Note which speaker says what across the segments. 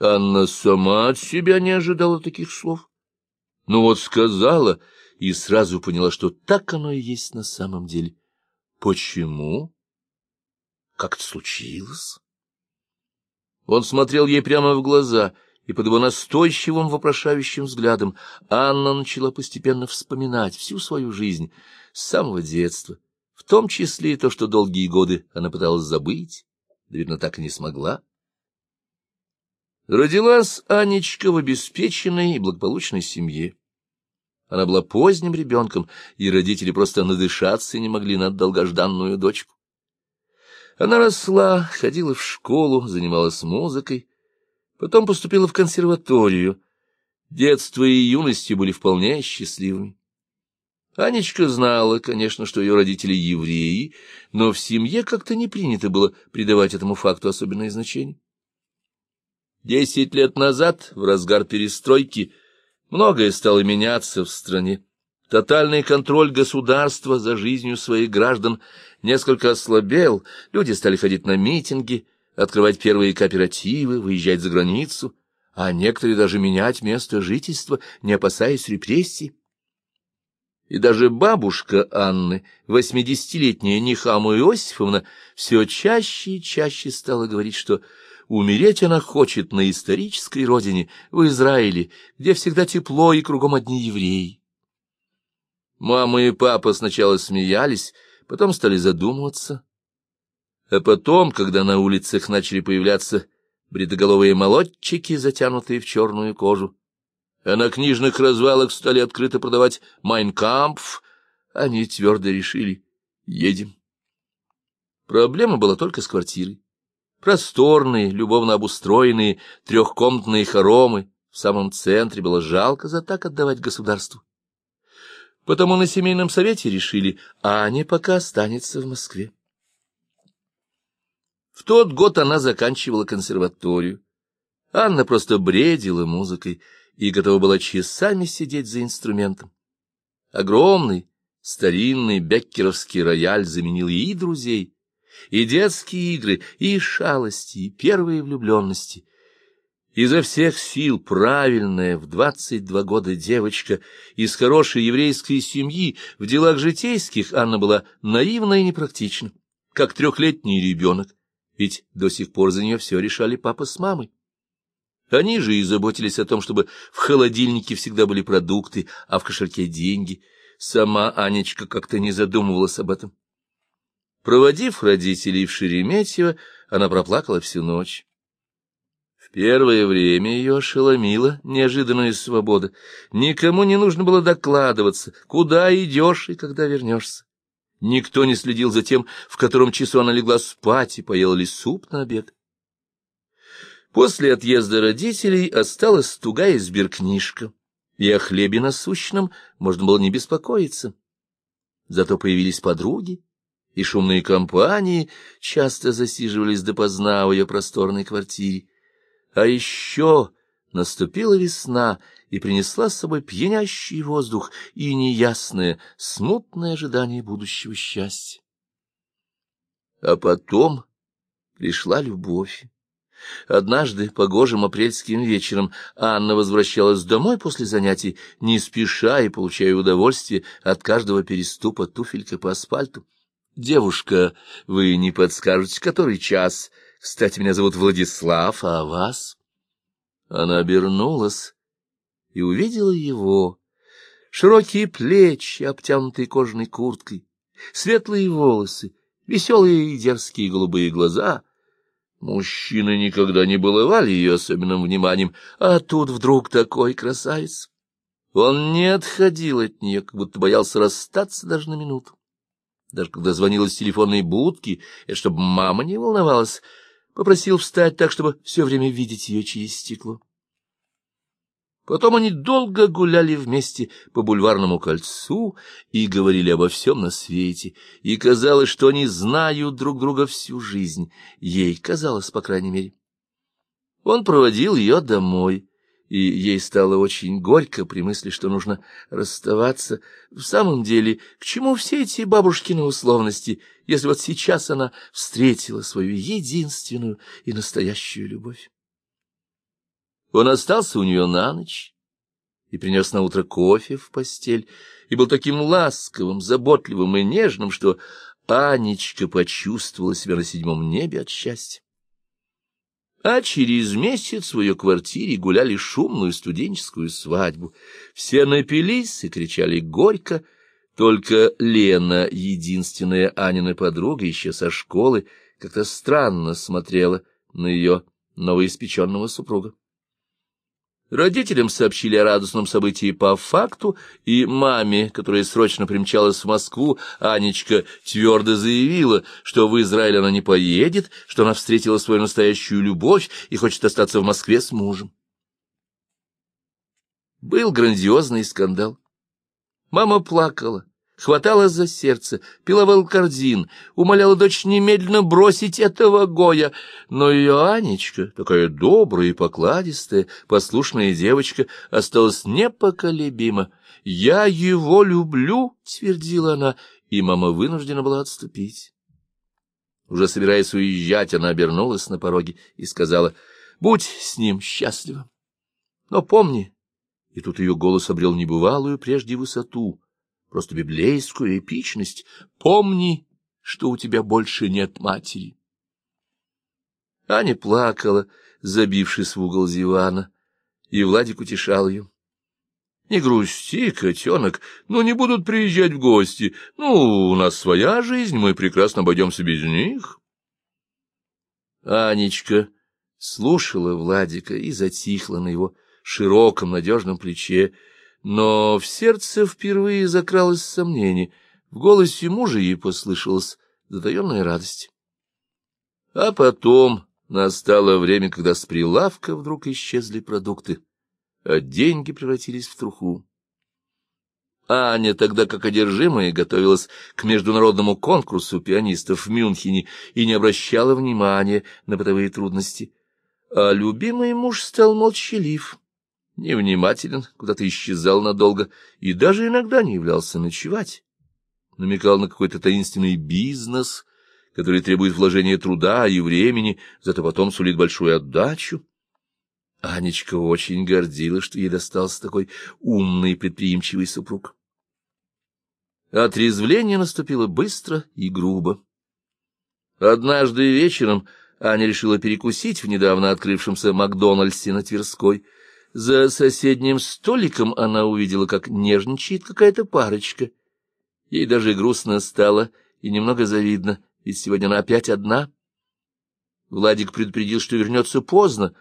Speaker 1: Анна сама от себя не ожидала таких слов. Но вот сказала и сразу поняла, что так оно и есть на самом деле. Почему? Как это случилось? Он смотрел ей прямо в глаза, и под его настойчивым вопрошающим взглядом Анна начала постепенно вспоминать всю свою жизнь с самого детства, в том числе и то, что долгие годы она пыталась забыть, да, видно, так и не смогла. Родилась Анечка в обеспеченной и благополучной семье. Она была поздним ребенком, и родители просто надышаться не могли над долгожданную дочку. Она росла, ходила в школу, занималась музыкой, потом поступила в консерваторию. Детство и юность были вполне счастливыми. Анечка знала, конечно, что ее родители евреи, но в семье как-то не принято было придавать этому факту особенное значение. Десять лет назад, в разгар перестройки, многое стало меняться в стране. Тотальный контроль государства за жизнью своих граждан несколько ослабел, люди стали ходить на митинги, открывать первые кооперативы, выезжать за границу, а некоторые даже менять место жительства, не опасаясь репрессий. И даже бабушка Анны, восьмидесятилетняя Нихаму Иосифовна, все чаще и чаще стала говорить, что Умереть она хочет на исторической родине, в Израиле, где всегда тепло и кругом одни евреи. Мама и папа сначала смеялись, потом стали задумываться. А потом, когда на улицах начали появляться бредоголовые молодчики, затянутые в черную кожу, а на книжных развалах стали открыто продавать «Майнкампф», они твердо решили «едем». Проблема была только с квартирой. Просторные, любовно обустроенные трехкомнатные хоромы в самом центре было жалко за так отдавать государству. Потому на семейном совете решили, Аня пока останется в Москве. В тот год она заканчивала консерваторию. Анна просто бредила музыкой и готова была часами сидеть за инструментом. Огромный, старинный беккеровский рояль заменил ей друзей, и детские игры, и шалости, и первые влюбленности. Изо всех сил правильная в двадцать два года девочка из хорошей еврейской семьи в делах житейских Анна была наивна и непрактична, как трехлетний ребенок, ведь до сих пор за нее все решали папа с мамой. Они же и заботились о том, чтобы в холодильнике всегда были продукты, а в кошельке деньги. Сама Анечка как-то не задумывалась об этом. Проводив родителей в Шереметьево, она проплакала всю ночь. В первое время ее ошеломила неожиданная свобода. Никому не нужно было докладываться, куда идешь и когда вернешься. Никто не следил за тем, в котором часу она легла спать и поела ли суп на обед. После отъезда родителей осталась тугая сберкнижка, и о хлебе насущном можно было не беспокоиться. Зато появились подруги, и шумные компании часто засиживались допоздна в ее просторной квартире. А еще наступила весна и принесла с собой пьянящий воздух и неясное, смутное ожидание будущего счастья. А потом пришла любовь. Однажды, погожим апрельским вечером, Анна возвращалась домой после занятий, не спеша и получая удовольствие от каждого переступа туфелькой по асфальту. Девушка, вы не подскажете, который час? Кстати, меня зовут Владислав, а вас? Она обернулась и увидела его. Широкие плечи, обтянутые кожаной курткой, светлые волосы, веселые и дерзкие голубые глаза. Мужчины никогда не баловали ее особенным вниманием, а тут вдруг такой красавец. Он не отходил от нее, как будто боялся расстаться даже на минуту. Даже когда звонил из телефонной будки, и чтобы мама не волновалась, попросил встать так, чтобы все время видеть ее через стекло. Потом они долго гуляли вместе по бульварному кольцу и говорили обо всем на свете, и казалось, что они знают друг друга всю жизнь, ей казалось, по крайней мере. Он проводил ее домой, и ей стало очень горько при мысли, что нужно расставаться. В самом деле, к чему все эти бабушкины условности, если вот сейчас она встретила свою единственную и настоящую любовь? Он остался у нее на ночь и принес на утро кофе в постель, и был таким ласковым, заботливым и нежным, что Анечка почувствовала себя на седьмом небе от счастья. А через месяц в ее квартире гуляли шумную студенческую свадьбу. Все напились и кричали горько, только Лена, единственная Анина подруга еще со школы, как-то странно смотрела на ее новоиспеченного супруга. Родителям сообщили о радостном событии по факту, и маме, которая срочно примчалась в Москву, Анечка твердо заявила, что в Израиль она не поедет, что она встретила свою настоящую любовь и хочет остаться в Москве с мужем. Был грандиозный скандал. Мама плакала, хватала за сердце, пила волкардин, умоляла дочь немедленно бросить этого Гоя. Но ее Анечка, такая добрая и покладистая, послушная девочка, осталась непоколебима. «Я его люблю», — твердила она, и мама вынуждена была отступить. Уже собираясь уезжать, она обернулась на пороге и сказала, «Будь с ним счастлива. Но помни...» И тут ее голос обрел небывалую прежде высоту — просто библейскую эпичность. Помни, что у тебя больше нет матери. Аня плакала, забившись в угол дивана, и Владик утешал ее. Не грусти, котенок, ну не будут приезжать в гости. Ну, у нас своя жизнь, мы прекрасно обойдемся без них. Анечка слушала Владика и затихла на его широком надежном плече, но в сердце впервые закралось сомнение, в голосе мужа ей послышалась затаенная радость. А потом настало время, когда с прилавка вдруг исчезли продукты, а деньги превратились в труху. Аня тогда, как одержимая, готовилась к международному конкурсу пианистов в Мюнхене и не обращала внимания на бытовые трудности. А любимый муж стал молчалив невнимателен, куда-то исчезал надолго и даже иногда не являлся ночевать. Намекал на какой-то таинственный бизнес, который требует вложения труда и времени, зато потом сулит большую отдачу. Анечка очень гордилась, что ей достался такой умный и предприимчивый супруг. Отрезвление наступило быстро и грубо. Однажды вечером Аня решила перекусить в недавно открывшемся Макдональдсе на Тверской — за соседним столиком она увидела, как нежничает какая-то парочка. Ей даже грустно стало и немного завидно, ведь сегодня она опять одна. Владик предупредил, что вернется поздно.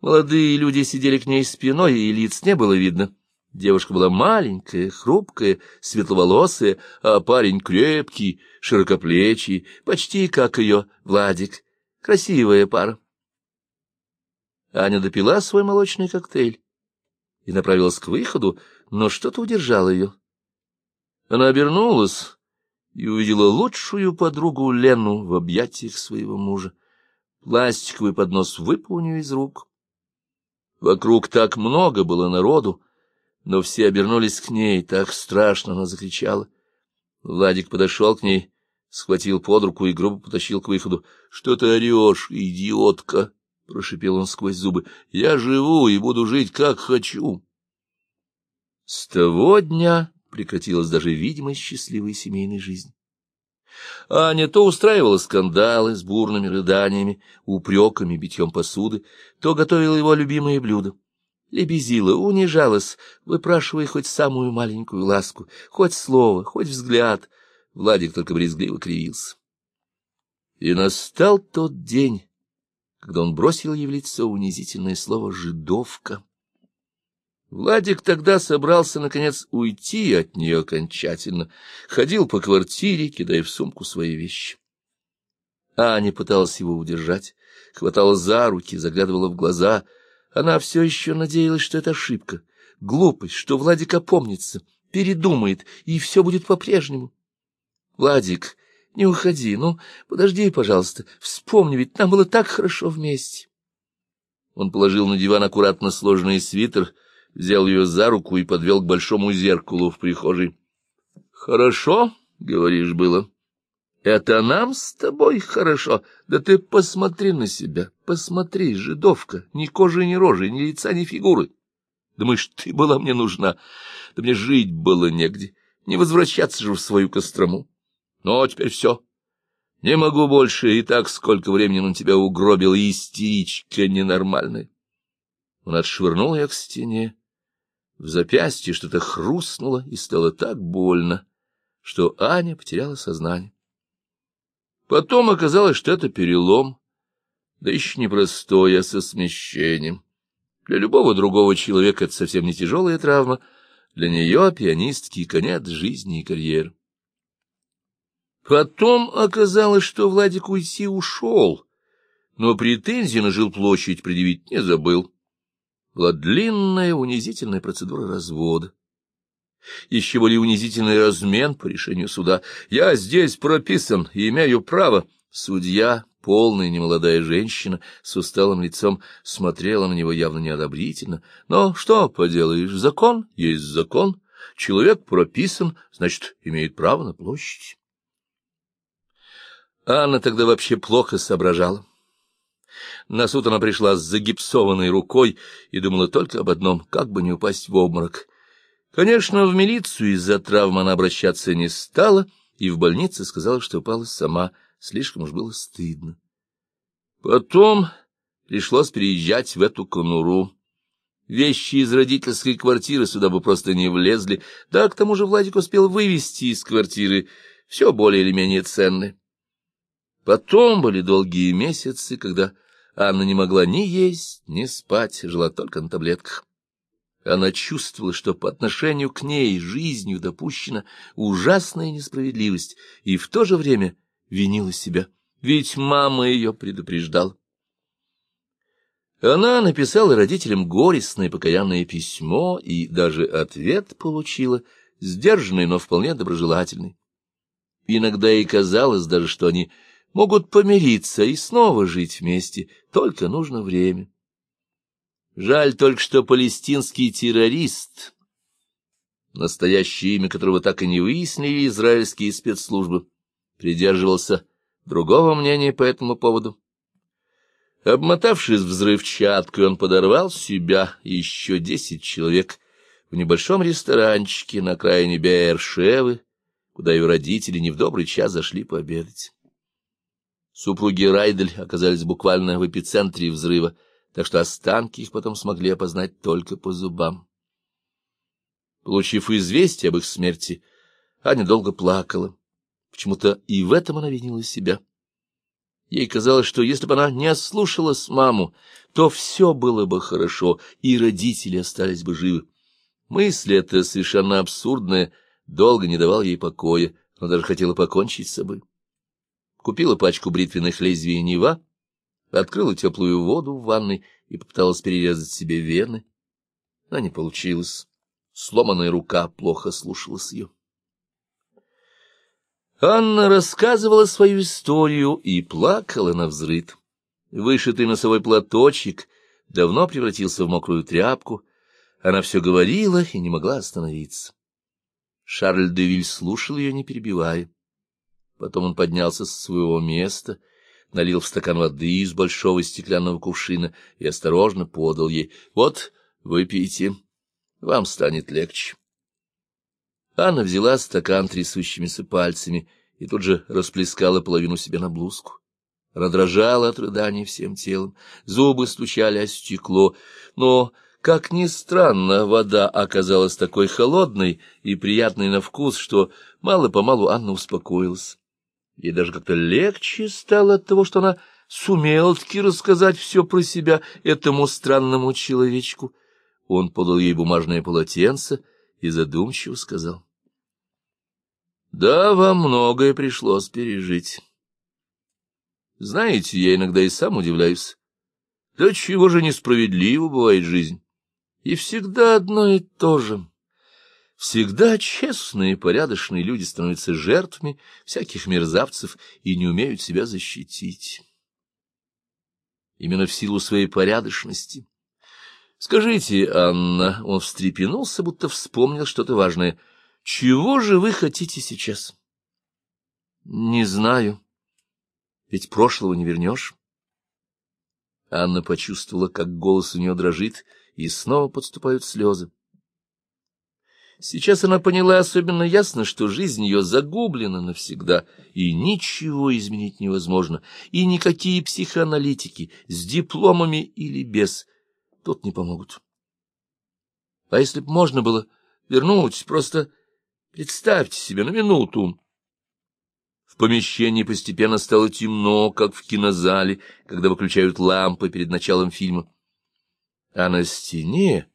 Speaker 1: Молодые люди сидели к ней спиной, и лиц не было видно. Девушка была маленькая, хрупкая, светловолосая, а парень крепкий, широкоплечий, почти как ее Владик. Красивая пара. Аня допила свой молочный коктейль и направилась к выходу, но что-то удержало ее. Она обернулась и увидела лучшую подругу Лену в объятиях своего мужа. Пластиковый поднос выпал у нее из рук. Вокруг так много было народу, но все обернулись к ней, так страшно она закричала. Владик подошел к ней, схватил под руку и грубо потащил к выходу. — Что ты орешь, идиотка? — прошипел он сквозь зубы, — я живу и буду жить, как хочу. С того дня прекратилась даже видимость счастливой семейной жизни. Аня то устраивала скандалы с бурными рыданиями, упреками, битьем посуды, то готовила его любимые блюда. Лебезила, унижалась, выпрашивая хоть самую маленькую ласку, хоть слово, хоть взгляд. Владик только брезгливо кривился. И настал тот день, когда он бросил ей в лицо унизительное слово «жидовка». Владик тогда собрался, наконец, уйти от нее окончательно, ходил по квартире, кидая в сумку свои вещи. Аня пыталась его удержать, хватала за руки, заглядывала в глаза. Она все еще надеялась, что это ошибка, глупость, что Владик опомнится, передумает, и все будет по-прежнему. Владик не уходи, ну, подожди, пожалуйста. Вспомни, ведь нам было так хорошо вместе. Он положил на диван аккуратно сложенный свитер, взял ее за руку и подвел к большому зеркалу в прихожей. — Хорошо, — говоришь, было. Это нам с тобой хорошо. Да ты посмотри на себя, посмотри, жидовка, ни кожи, ни рожи, ни лица, ни фигуры. Думаешь, ты была мне нужна? Да мне жить было негде, не возвращаться же в свою Кострому. Ну, а теперь все. Не могу больше, и так сколько времени на тебя угробил истеричка ненормальная. Он отшвырнул ее к стене. В запястье что-то хрустнуло, и стало так больно, что Аня потеряла сознание. Потом оказалось, что это перелом, да еще не простой, а со смещением. Для любого другого человека это совсем не тяжелая травма, для нее, пианистки, конец жизни и карьеры. Потом оказалось, что Владик уйти ушел, но претензии на жилплощадь предъявить не забыл. Была длинная унизительная процедура развода. Еще более унизительный размен по решению суда. Я здесь прописан и имею право. Судья, полная немолодая женщина, с усталым лицом, смотрела на него явно неодобрительно. Но что поделаешь, закон есть закон. Человек прописан, значит, имеет право на площадь. Анна тогда вообще плохо соображала. На суд она пришла с загипсованной рукой и думала только об одном — как бы не упасть в обморок. Конечно, в милицию из-за травмы она обращаться не стала, и в больнице сказала, что упала сама, слишком уж было стыдно. Потом пришлось переезжать в эту конуру. Вещи из родительской квартиры сюда бы просто не влезли, да к тому же Владик успел вывести из квартиры все более или менее ценное. Потом были долгие месяцы, когда Анна не могла ни есть, ни спать, жила только на таблетках. Она чувствовала, что по отношению к ней жизнью допущена ужасная несправедливость, и в то же время винила себя, ведь мама ее предупреждала. Она написала родителям горестное покаянное письмо и даже ответ получила, сдержанный, но вполне доброжелательный. Иногда ей казалось даже, что они могут помириться и снова жить вместе, только нужно время. Жаль только, что палестинский террорист, настоящее имя которого так и не выяснили израильские спецслужбы, придерживался другого мнения по этому поводу. Обмотавшись взрывчаткой, он подорвал себя и еще десять человек в небольшом ресторанчике на окраине Бершевы, куда ее родители не в добрый час зашли пообедать. Супруги Райдель оказались буквально в эпицентре взрыва, так что останки их потом смогли опознать только по зубам. Получив известие об их смерти, Аня долго плакала. Почему-то и в этом она винила себя. Ей казалось, что если бы она не ослушалась маму, то все было бы хорошо, и родители остались бы живы. Мысль эта совершенно абсурдная, долго не давала ей покоя, она даже хотела покончить с собой купила пачку бритвенных лезвий Нева, открыла теплую воду в ванной и попыталась перерезать себе вены. Но не получилось. Сломанная рука плохо слушалась ее. Анна рассказывала свою историю и плакала на взрыд. Вышитый носовой платочек давно превратился в мокрую тряпку. Она все говорила и не могла остановиться. Шарль де Виль слушал ее, не перебивая. Потом он поднялся с своего места, налил в стакан воды из большого стеклянного кувшина и осторожно подал ей. — Вот, выпейте, вам станет легче. Анна взяла стакан трясущимися пальцами и тут же расплескала половину себе на блузку. Она дрожала от рыданий всем телом, зубы стучали о стекло, но, как ни странно, вода оказалась такой холодной и приятной на вкус, что мало-помалу Анна успокоилась. Ей даже как-то легче стало от того, что она сумела-таки рассказать все про себя этому странному человечку. Он подал ей бумажное полотенце и задумчиво сказал. — Да, вам многое пришлось пережить. Знаете, я иногда и сам удивляюсь. Да чего же несправедливо бывает жизнь. И всегда одно и то же. Всегда честные и порядочные люди становятся жертвами всяких мерзавцев и не умеют себя защитить. Именно в силу своей порядочности. Скажите, Анна, он встрепенулся, будто вспомнил что-то важное. Чего же вы хотите сейчас? Не знаю. Ведь прошлого не вернешь. Анна почувствовала, как голос у нее дрожит, и снова подступают слезы. Сейчас она поняла особенно ясно, что жизнь ее загублена навсегда, и ничего изменить невозможно, и никакие психоаналитики с дипломами или без тут не помогут. А если б можно было вернуть, просто представьте себе на минуту. В помещении постепенно стало темно, как в кинозале, когда выключают лампы перед началом фильма. А на стене,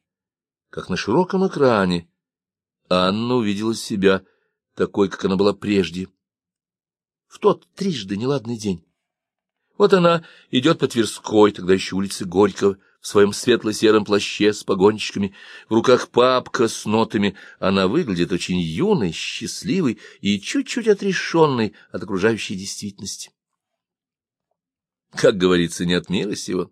Speaker 1: как на широком экране, Анна увидела себя такой, как она была прежде, в тот трижды неладный день. Вот она идет по Тверской, тогда еще улице Горького, в своем светло-сером плаще с погончиками, в руках папка с нотами. Она выглядит очень юной, счастливой и чуть-чуть отрешенной от окружающей действительности. Как говорится, не от мира сего.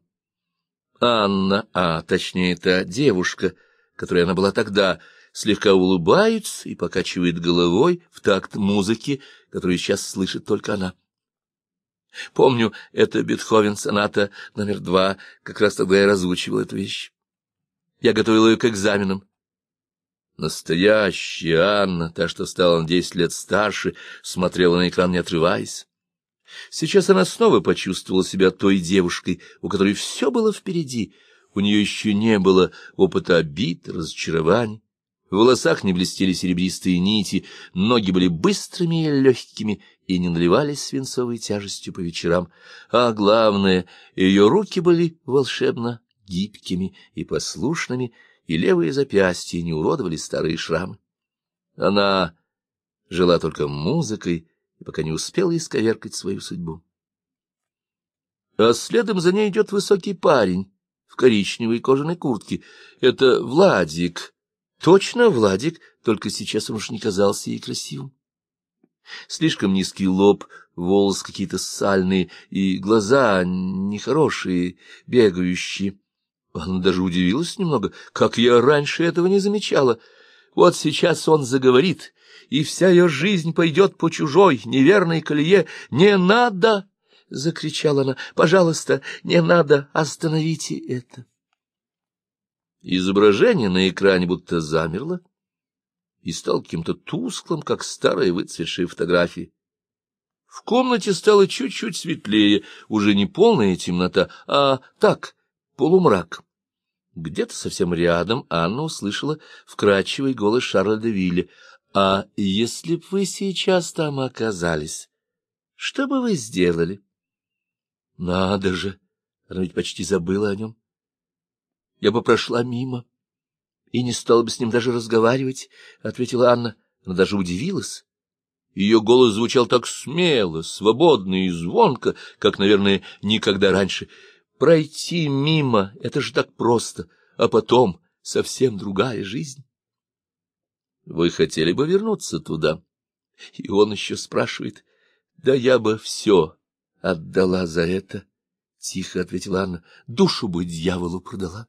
Speaker 1: Анна, а точнее та девушка, которой она была тогда, слегка улыбается и покачивает головой в такт музыки, которую сейчас слышит только она. Помню, это Бетховен соната номер два, как раз тогда я разучивал эту вещь. Я готовил ее к экзаменам. Настоящая Анна, та, что стала на десять лет старше, смотрела на экран, не отрываясь. Сейчас она снова почувствовала себя той девушкой, у которой все было впереди. У нее еще не было опыта обид, разочарований. В волосах не блестели серебристые нити, ноги были быстрыми и легкими и не наливались свинцовой тяжестью по вечерам. А главное, ее руки были волшебно гибкими и послушными, и левые запястья не уродовали старые шрамы. Она жила только музыкой и пока не успела исковеркать свою судьбу. А следом за ней идет высокий парень в коричневой кожаной куртке. Это Владик, Точно, Владик, только сейчас он уж не казался ей красивым. Слишком низкий лоб, волосы какие-то сальные, и глаза нехорошие, бегающие. Она даже удивилась немного, как я раньше этого не замечала. Вот сейчас он заговорит, и вся ее жизнь пойдет по чужой, неверной колее. «Не надо!» — закричала она. «Пожалуйста, не надо, остановите это!» Изображение на экране будто замерло и стало каким-то тусклым, как старая выцветшая фотография. В комнате стало чуть-чуть светлее, уже не полная темнота, а так, полумрак. Где-то совсем рядом Анна услышала вкрадчивый голос Шарля де Вилля. «А если б вы сейчас там оказались, что бы вы сделали?» «Надо же!» Она ведь почти забыла о нем я бы прошла мимо и не стала бы с ним даже разговаривать, — ответила Анна. Она даже удивилась. Ее голос звучал так смело, свободно и звонко, как, наверное, никогда раньше. Пройти мимо — это же так просто, а потом совсем другая жизнь. Вы хотели бы вернуться туда? И он еще спрашивает. Да я бы все отдала за это, — тихо ответила Анна. Душу бы дьяволу продала.